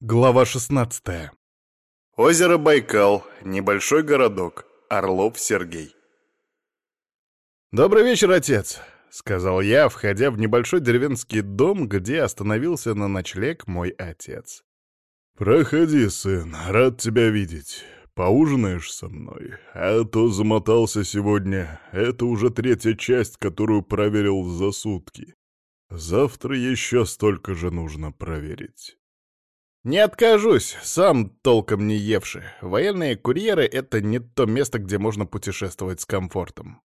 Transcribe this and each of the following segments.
Глава 16. Озеро Байкал, небольшой городок, Орлов Сергей. «Добрый вечер, отец», — сказал я, входя в небольшой деревенский дом, где остановился на ночлег мой отец. «Проходи, сын, рад тебя видеть. Поужинаешь со мной? А то замотался сегодня. Это уже третья часть, которую проверил за сутки. Завтра еще столько же нужно проверить». «Не откажусь, сам толком не евший. Военные курьеры — это не то место, где можно путешествовать с комфортом».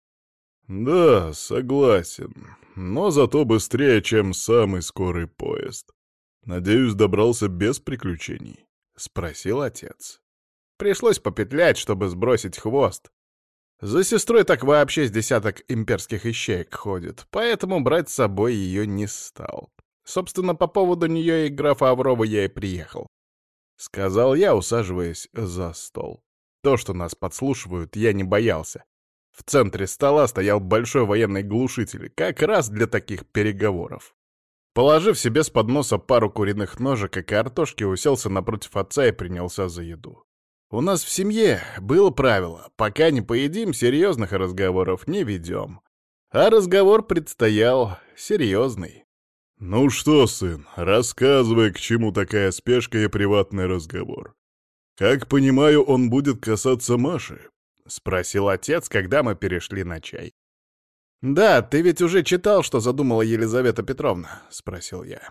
«Да, согласен. Но зато быстрее, чем самый скорый поезд. Надеюсь, добрался без приключений?» — спросил отец. Пришлось попетлять, чтобы сбросить хвост. За сестрой так вообще с десяток имперских ищеек ходит, поэтому брать с собой ее не стал. Собственно, по поводу нее и графа Аврова я и приехал. Сказал я, усаживаясь за стол. То, что нас подслушивают, я не боялся. В центре стола стоял большой военный глушитель, как раз для таких переговоров. Положив себе с подноса пару куриных ножек и картошки, уселся напротив отца и принялся за еду. У нас в семье было правило, пока не поедим, серьезных разговоров не ведем. А разговор предстоял серьезный. «Ну что, сын, рассказывай, к чему такая спешка и приватный разговор. Как понимаю, он будет касаться Маши?» — спросил отец, когда мы перешли на чай. «Да, ты ведь уже читал, что задумала Елизавета Петровна?» — спросил я.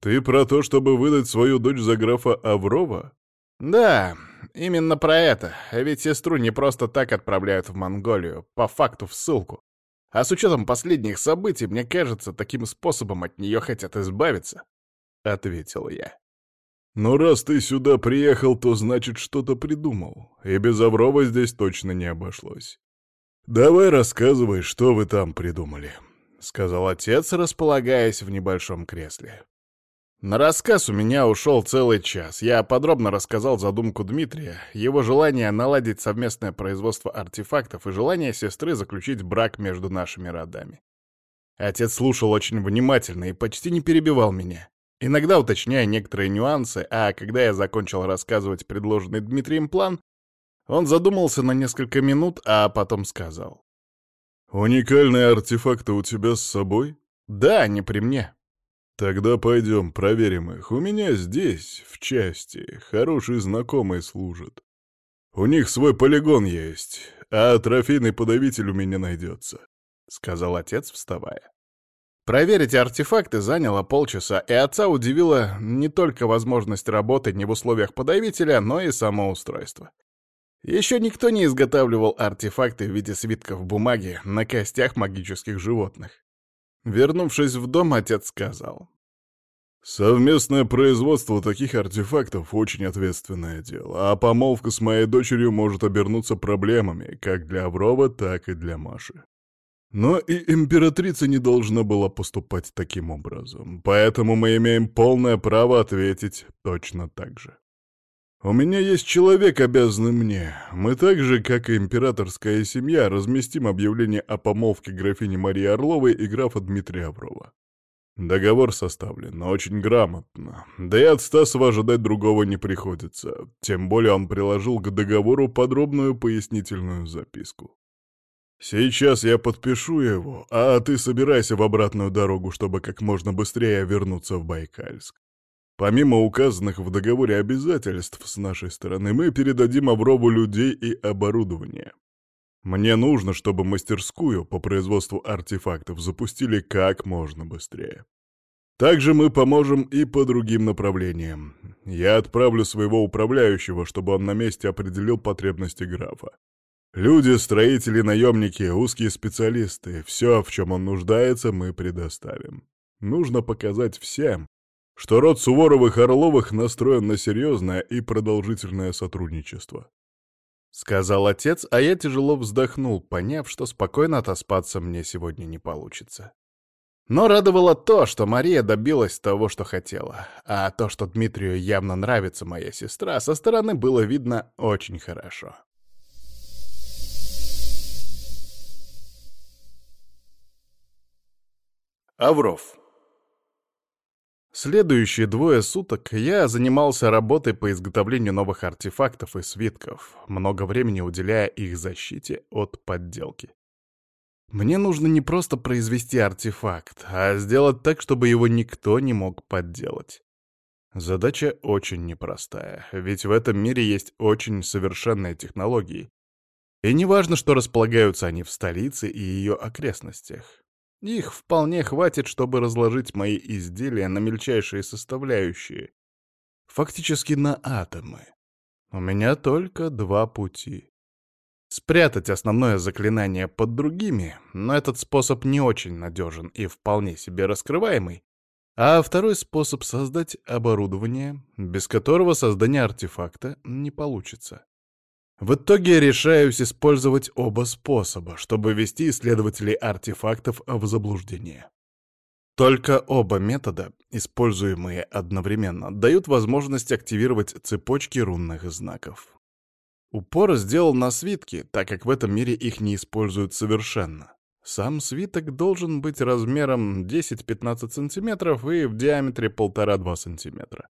«Ты про то, чтобы выдать свою дочь за графа Аврова?» «Да, именно про это. Ведь сестру не просто так отправляют в Монголию, по факту в ссылку. А с учетом последних событий, мне кажется, таким способом от нее хотят избавиться», — ответил я. «Но раз ты сюда приехал, то значит что-то придумал, и без Аврова здесь точно не обошлось. Давай рассказывай, что вы там придумали», — сказал отец, располагаясь в небольшом кресле. На рассказ у меня ушел целый час. Я подробно рассказал задумку Дмитрия, его желание наладить совместное производство артефактов и желание сестры заключить брак между нашими родами. Отец слушал очень внимательно и почти не перебивал меня, иногда уточняя некоторые нюансы, а когда я закончил рассказывать предложенный Дмитрием план, он задумался на несколько минут, а потом сказал. «Уникальные артефакты у тебя с собой?» «Да, они при мне», «Тогда пойдем, проверим их. У меня здесь, в части, хороший знакомый служит. У них свой полигон есть, а трофейный подавитель у меня найдется», — сказал отец, вставая. Проверить артефакты заняло полчаса, и отца удивила не только возможность работы не в условиях подавителя, но и самоустройство. Еще никто не изготавливал артефакты в виде свитков бумаги на костях магических животных. Вернувшись в дом, отец сказал. «Совместное производство таких артефактов — очень ответственное дело, а помолвка с моей дочерью может обернуться проблемами как для Аврова, так и для Маши. Но и императрица не должна была поступать таким образом, поэтому мы имеем полное право ответить точно так же. У меня есть человек, обязанный мне. Мы так же, как и императорская семья, разместим объявление о помолвке графини Марии Орловой и графа Дмитрия Аврова. Договор составлен, но очень грамотно. Да и от Стасова ожидать другого не приходится. Тем более он приложил к договору подробную пояснительную записку. Сейчас я подпишу его, а ты собирайся в обратную дорогу, чтобы как можно быстрее вернуться в Байкальск. Помимо указанных в договоре обязательств с нашей стороны, мы передадим Аврову людей и оборудование. Мне нужно, чтобы мастерскую по производству артефактов запустили как можно быстрее. Также мы поможем и по другим направлениям. Я отправлю своего управляющего, чтобы он на месте определил потребности графа. Люди, строители, наемники, узкие специалисты — все, в чем он нуждается, мы предоставим. Нужно показать всем, что род Суворовых-Орловых настроен на серьезное и продолжительное сотрудничество. Сказал отец, а я тяжело вздохнул, поняв, что спокойно отоспаться мне сегодня не получится. Но радовало то, что Мария добилась того, что хотела, а то, что Дмитрию явно нравится моя сестра, со стороны было видно очень хорошо. Авров Следующие двое суток я занимался работой по изготовлению новых артефактов и свитков, много времени уделяя их защите от подделки. Мне нужно не просто произвести артефакт, а сделать так, чтобы его никто не мог подделать. Задача очень непростая, ведь в этом мире есть очень совершенные технологии. И не важно, что располагаются они в столице и ее окрестностях. Их вполне хватит, чтобы разложить мои изделия на мельчайшие составляющие. Фактически на атомы. У меня только два пути. Спрятать основное заклинание под другими, но этот способ не очень надежен и вполне себе раскрываемый. А второй способ — создать оборудование, без которого создание артефакта не получится. В итоге решаюсь использовать оба способа, чтобы ввести исследователей артефактов в заблуждение. Только оба метода, используемые одновременно, дают возможность активировать цепочки рунных знаков. Упор сделал на свитки, так как в этом мире их не используют совершенно. Сам свиток должен быть размером 10-15 см и в диаметре 1,5-2 см.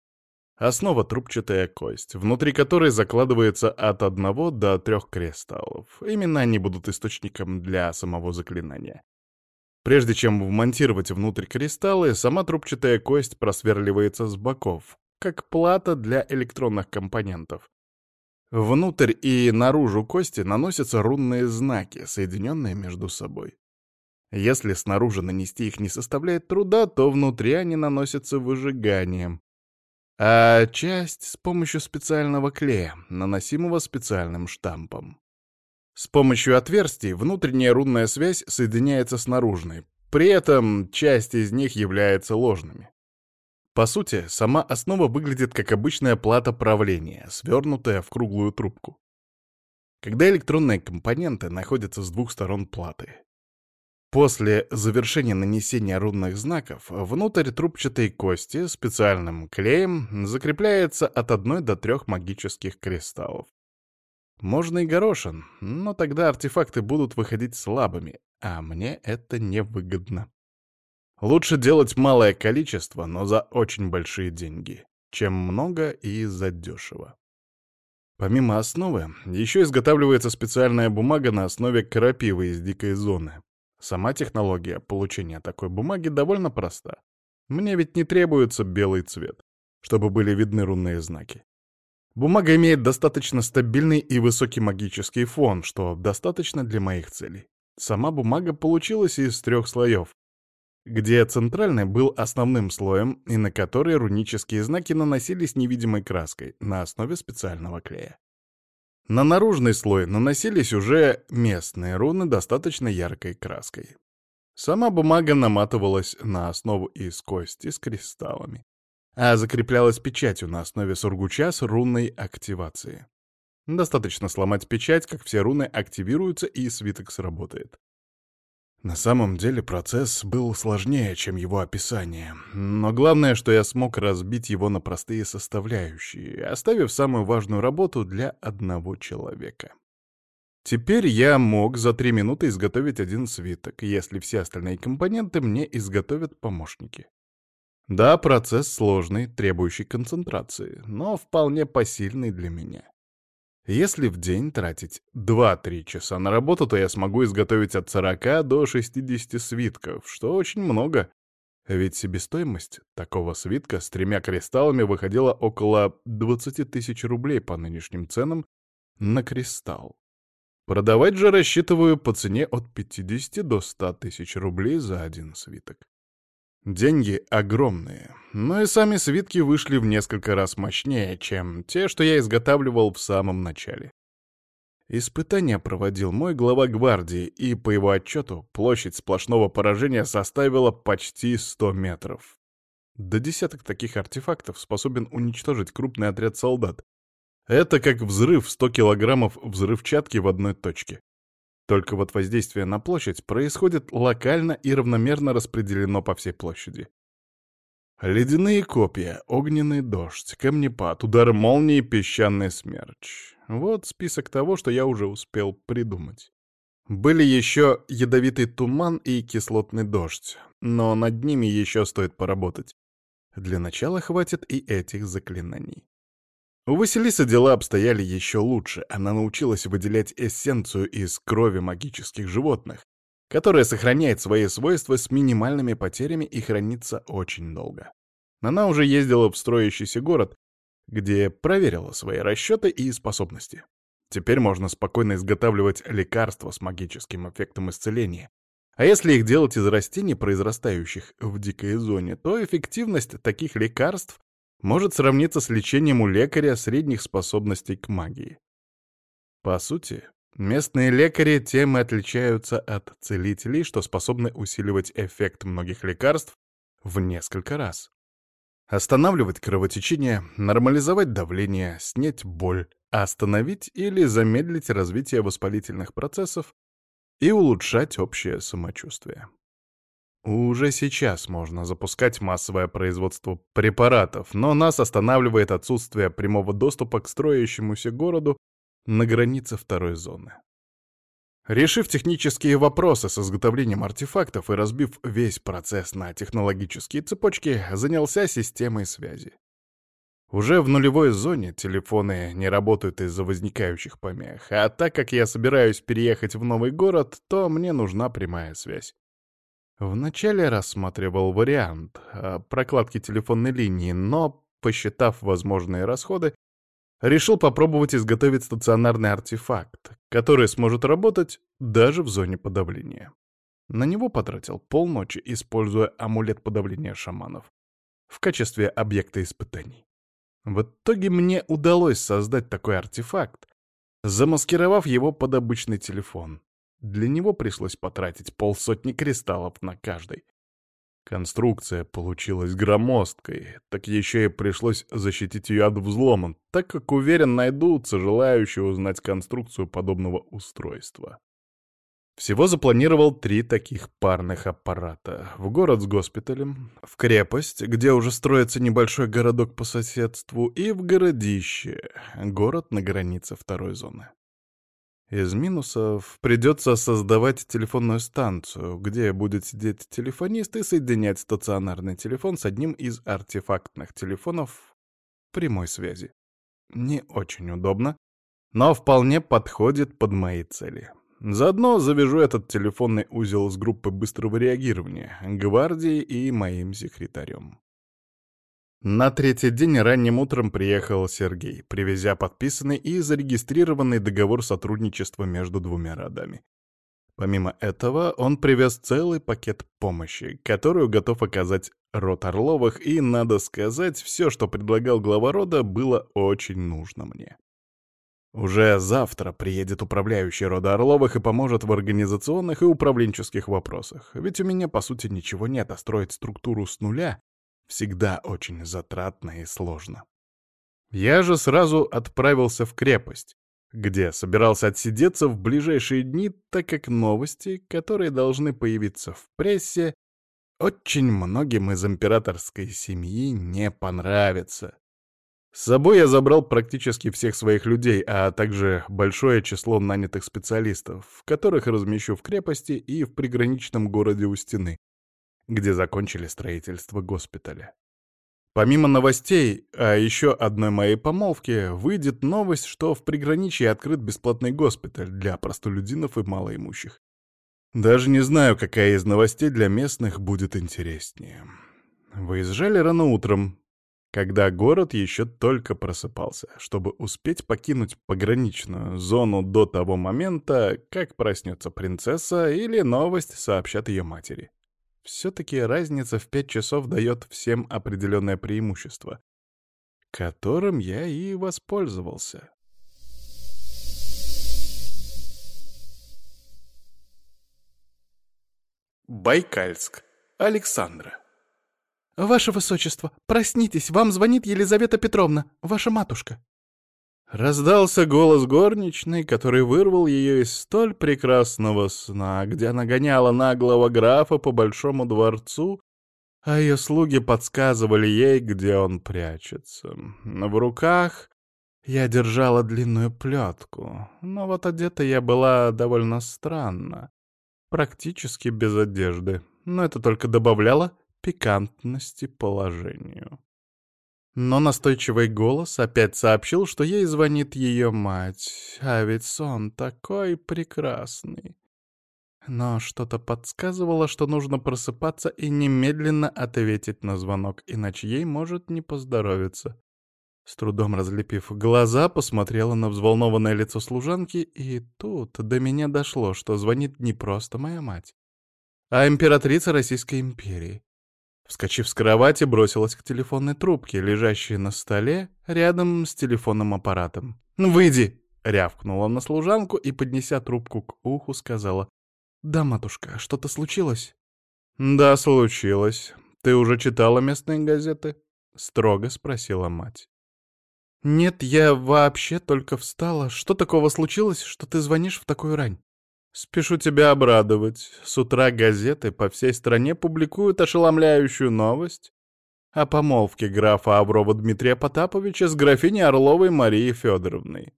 Основа — трубчатая кость, внутри которой закладывается от одного до трех кристаллов. Именно они будут источником для самого заклинания. Прежде чем вмонтировать внутрь кристаллы, сама трубчатая кость просверливается с боков, как плата для электронных компонентов. Внутрь и наружу кости наносятся рунные знаки, соединенные между собой. Если снаружи нанести их не составляет труда, то внутри они наносятся выжиганием а часть с помощью специального клея, наносимого специальным штампом. С помощью отверстий внутренняя рунная связь соединяется с наружной, при этом часть из них является ложными. По сути, сама основа выглядит как обычная плата правления, свернутая в круглую трубку. Когда электронные компоненты находятся с двух сторон платы, После завершения нанесения рунных знаков внутрь трубчатой кости специальным клеем закрепляется от одной до трех магических кристаллов. Можно и горошин, но тогда артефакты будут выходить слабыми, а мне это невыгодно. Лучше делать малое количество, но за очень большие деньги, чем много и за дешево. Помимо основы, еще изготавливается специальная бумага на основе крапивы из дикой зоны. Сама технология получения такой бумаги довольно проста. Мне ведь не требуется белый цвет, чтобы были видны рунные знаки. Бумага имеет достаточно стабильный и высокий магический фон, что достаточно для моих целей. Сама бумага получилась из трех слоев, где центральный был основным слоем и на который рунические знаки наносились невидимой краской на основе специального клея. На наружный слой наносились уже местные руны достаточно яркой краской. Сама бумага наматывалась на основу из кости с кристаллами, а закреплялась печатью на основе сургуча с рунной активации. Достаточно сломать печать, как все руны активируются и свиток сработает. На самом деле процесс был сложнее, чем его описание. Но главное, что я смог разбить его на простые составляющие, оставив самую важную работу для одного человека. Теперь я мог за три минуты изготовить один свиток, если все остальные компоненты мне изготовят помощники. Да, процесс сложный, требующий концентрации, но вполне посильный для меня. Если в день тратить 2-3 часа на работу, то я смогу изготовить от 40 до 60 свитков, что очень много. Ведь себестоимость такого свитка с тремя кристаллами выходила около 20 тысяч рублей по нынешним ценам на кристалл. Продавать же рассчитываю по цене от 50 до 100 тысяч рублей за один свиток. Деньги огромные, но и сами свитки вышли в несколько раз мощнее, чем те, что я изготавливал в самом начале. Испытания проводил мой глава гвардии, и, по его отчету, площадь сплошного поражения составила почти 100 метров. До десяток таких артефактов способен уничтожить крупный отряд солдат. Это как взрыв 100 килограммов взрывчатки в одной точке. Только вот воздействие на площадь происходит локально и равномерно распределено по всей площади. Ледяные копья, огненный дождь, камнепад, удар молнии, песчаный смерч. Вот список того, что я уже успел придумать. Были еще ядовитый туман и кислотный дождь, но над ними еще стоит поработать. Для начала хватит и этих заклинаний. У Василисы дела обстояли еще лучше. Она научилась выделять эссенцию из крови магических животных, которая сохраняет свои свойства с минимальными потерями и хранится очень долго. Она уже ездила в строящийся город, где проверила свои расчеты и способности. Теперь можно спокойно изготавливать лекарства с магическим эффектом исцеления. А если их делать из растений, произрастающих в дикой зоне, то эффективность таких лекарств может сравниться с лечением у лекаря средних способностей к магии. По сути, местные лекари тем и отличаются от целителей, что способны усиливать эффект многих лекарств в несколько раз. Останавливать кровотечение, нормализовать давление, снять боль, остановить или замедлить развитие воспалительных процессов и улучшать общее самочувствие. Уже сейчас можно запускать массовое производство препаратов, но нас останавливает отсутствие прямого доступа к строящемуся городу на границе второй зоны. Решив технические вопросы с изготовлением артефактов и разбив весь процесс на технологические цепочки, занялся системой связи. Уже в нулевой зоне телефоны не работают из-за возникающих помех, а так как я собираюсь переехать в новый город, то мне нужна прямая связь. Вначале рассматривал вариант а, прокладки телефонной линии, но, посчитав возможные расходы, решил попробовать изготовить стационарный артефакт, который сможет работать даже в зоне подавления. На него потратил полночи, используя амулет подавления шаманов в качестве объекта испытаний. В итоге мне удалось создать такой артефакт, замаскировав его под обычный телефон. Для него пришлось потратить полсотни кристаллов на каждый. Конструкция получилась громоздкой, так еще и пришлось защитить ее от взлома, так как, уверен, найдутся желающие узнать конструкцию подобного устройства. Всего запланировал три таких парных аппарата. В город с госпиталем, в крепость, где уже строится небольшой городок по соседству, и в городище, город на границе второй зоны. Из минусов придется создавать телефонную станцию, где будет сидеть телефонист и соединять стационарный телефон с одним из артефактных телефонов прямой связи. Не очень удобно, но вполне подходит под мои цели. Заодно завяжу этот телефонный узел с группой быстрого реагирования, гвардии и моим секретарем. На третий день ранним утром приехал Сергей, привезя подписанный и зарегистрированный договор сотрудничества между двумя родами. Помимо этого, он привез целый пакет помощи, которую готов оказать род Орловых, и, надо сказать, все, что предлагал глава рода, было очень нужно мне. Уже завтра приедет управляющий рода Орловых и поможет в организационных и управленческих вопросах. Ведь у меня, по сути, ничего нет, а строить структуру с нуля всегда очень затратно и сложно. Я же сразу отправился в крепость, где собирался отсидеться в ближайшие дни, так как новости, которые должны появиться в прессе, очень многим из императорской семьи не понравятся. С собой я забрал практически всех своих людей, а также большое число нанятых специалистов, которых размещу в крепости и в приграничном городе у стены, где закончили строительство госпиталя. Помимо новостей, а еще одной моей помолвки, выйдет новость, что в приграничье открыт бесплатный госпиталь для простолюдинов и малоимущих. Даже не знаю, какая из новостей для местных будет интереснее. Выезжали рано утром, когда город еще только просыпался, чтобы успеть покинуть пограничную зону до того момента, как проснется принцесса или новость сообщат ее матери. Все-таки разница в пять часов дает всем определенное преимущество, которым я и воспользовался. Байкальск. Александра. «Ваше высочество, проснитесь, вам звонит Елизавета Петровна, ваша матушка». Раздался голос горничной, который вырвал ее из столь прекрасного сна, где она гоняла наглого графа по большому дворцу, а ее слуги подсказывали ей, где он прячется. В руках я держала длинную плетку, но вот одета я была довольно странно, практически без одежды, но это только добавляло пикантности положению. Но настойчивый голос опять сообщил, что ей звонит ее мать, а ведь сон такой прекрасный. Но что-то подсказывало, что нужно просыпаться и немедленно ответить на звонок, иначе ей может не поздоровиться. С трудом разлепив глаза, посмотрела на взволнованное лицо служанки, и тут до меня дошло, что звонит не просто моя мать, а императрица Российской империи. Вскочив с кровати, бросилась к телефонной трубке, лежащей на столе рядом с телефонным аппаратом. «Выйди!» — рявкнула на служанку и, поднеся трубку к уху, сказала. «Да, матушка, что-то случилось?» «Да, случилось. Ты уже читала местные газеты?» — строго спросила мать. «Нет, я вообще только встала. Что такого случилось, что ты звонишь в такую рань?» «Спешу тебя обрадовать. С утра газеты по всей стране публикуют ошеломляющую новость о помолвке графа Аврова Дмитрия Потаповича с графиней Орловой Марией Федоровной.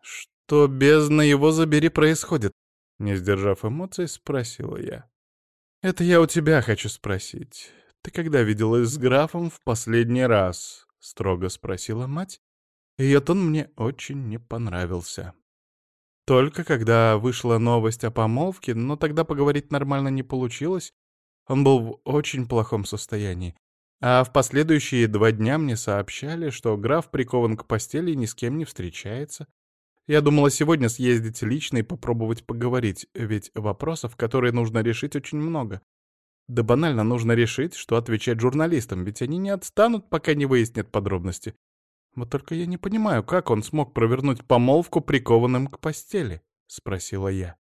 Что бездна его забери происходит?» Не сдержав эмоций, спросила я. «Это я у тебя хочу спросить. Ты когда виделась с графом в последний раз?» — строго спросила мать. Ее тон мне очень не понравился. Только когда вышла новость о помолвке, но тогда поговорить нормально не получилось, он был в очень плохом состоянии. А в последующие два дня мне сообщали, что граф прикован к постели и ни с кем не встречается. Я думала сегодня съездить лично и попробовать поговорить, ведь вопросов, которые нужно решить, очень много. Да банально нужно решить, что отвечать журналистам, ведь они не отстанут, пока не выяснят подробности. Вот только я не понимаю, как он смог провернуть помолвку прикованным к постели, спросила я.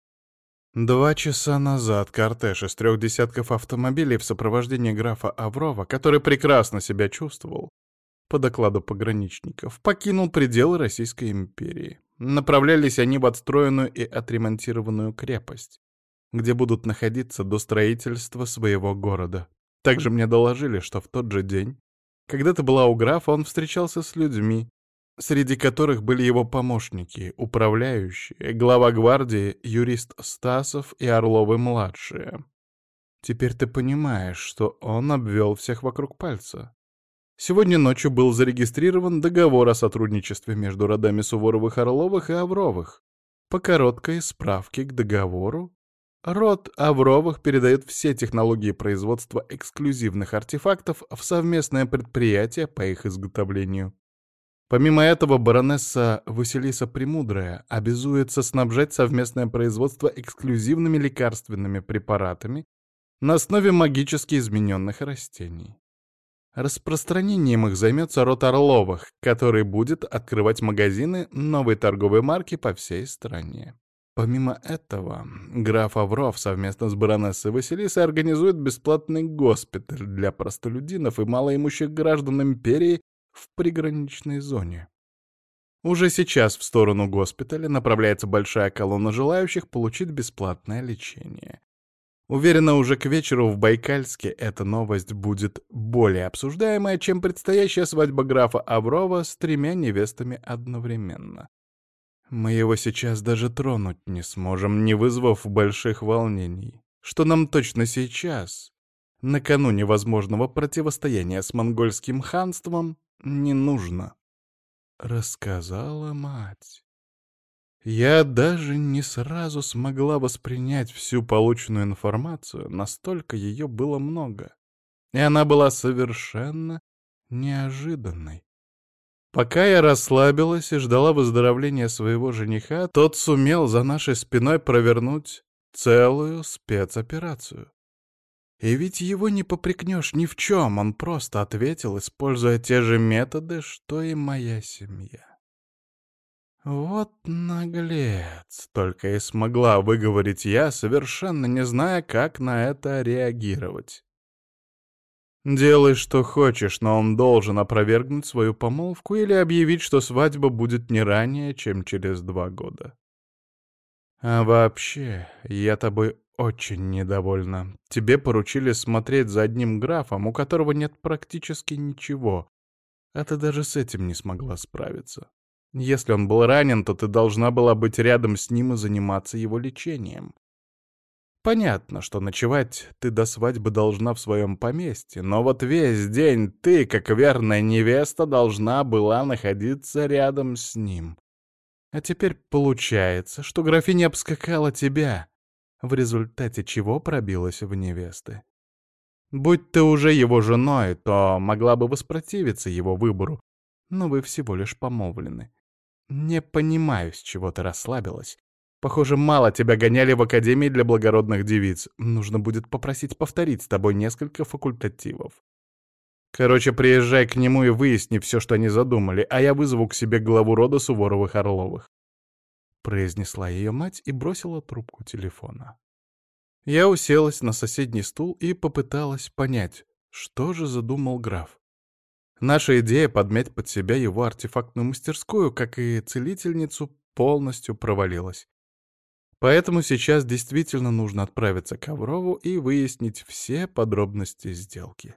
Два часа назад кортеж из трех десятков автомобилей в сопровождении графа Аврова, который прекрасно себя чувствовал, по докладу пограничников, покинул пределы Российской империи. Направлялись они в отстроенную и отремонтированную крепость где будут находиться до строительства своего города. Также мне доложили, что в тот же день, когда ты была у графа, он встречался с людьми, среди которых были его помощники, управляющие, глава гвардии, юрист Стасов и Орловы-младшие. Теперь ты понимаешь, что он обвел всех вокруг пальца. Сегодня ночью был зарегистрирован договор о сотрудничестве между родами Суворовых-Орловых и Авровых. По короткой справке к договору Род Авровых передает все технологии производства эксклюзивных артефактов в совместное предприятие по их изготовлению. Помимо этого, баронесса Василиса Премудрая обязуется снабжать совместное производство эксклюзивными лекарственными препаратами на основе магически измененных растений. Распространением их займется род Орловых, который будет открывать магазины новой торговой марки по всей стране. Помимо этого, граф Авров совместно с баронессой Василисой организует бесплатный госпиталь для простолюдинов и малоимущих граждан империи в приграничной зоне. Уже сейчас в сторону госпиталя направляется большая колонна желающих получить бесплатное лечение. Уверена, уже к вечеру в Байкальске эта новость будет более обсуждаемая, чем предстоящая свадьба графа Аврова с тремя невестами одновременно. Мы его сейчас даже тронуть не сможем, не вызвав больших волнений. Что нам точно сейчас, накануне возможного противостояния с монгольским ханством, не нужно. Рассказала мать. Я даже не сразу смогла воспринять всю полученную информацию, настолько ее было много. И она была совершенно неожиданной. Пока я расслабилась и ждала выздоровления своего жениха, тот сумел за нашей спиной провернуть целую спецоперацию. И ведь его не попрекнешь ни в чем, он просто ответил, используя те же методы, что и моя семья. Вот наглец, только и смогла выговорить я, совершенно не зная, как на это реагировать. Делай, что хочешь, но он должен опровергнуть свою помолвку или объявить, что свадьба будет не ранее, чем через два года. А вообще, я тобой очень недовольна. Тебе поручили смотреть за одним графом, у которого нет практически ничего, а ты даже с этим не смогла справиться. Если он был ранен, то ты должна была быть рядом с ним и заниматься его лечением. Понятно, что ночевать ты до свадьбы должна в своем поместье, но вот весь день ты, как верная невеста, должна была находиться рядом с ним. А теперь получается, что графиня обскакала тебя, в результате чего пробилась в невесты. Будь ты уже его женой, то могла бы воспротивиться его выбору, но вы всего лишь помолвлены. Не понимаю, с чего ты расслабилась. Похоже, мало тебя гоняли в Академии для благородных девиц. Нужно будет попросить повторить с тобой несколько факультативов. Короче, приезжай к нему и выясни все, что они задумали, а я вызову к себе главу рода Суворовых-Орловых. Произнесла ее мать и бросила трубку телефона. Я уселась на соседний стул и попыталась понять, что же задумал граф. Наша идея подмять под себя его артефактную мастерскую, как и целительницу, полностью провалилась. Поэтому сейчас действительно нужно отправиться к Аврову и выяснить все подробности сделки.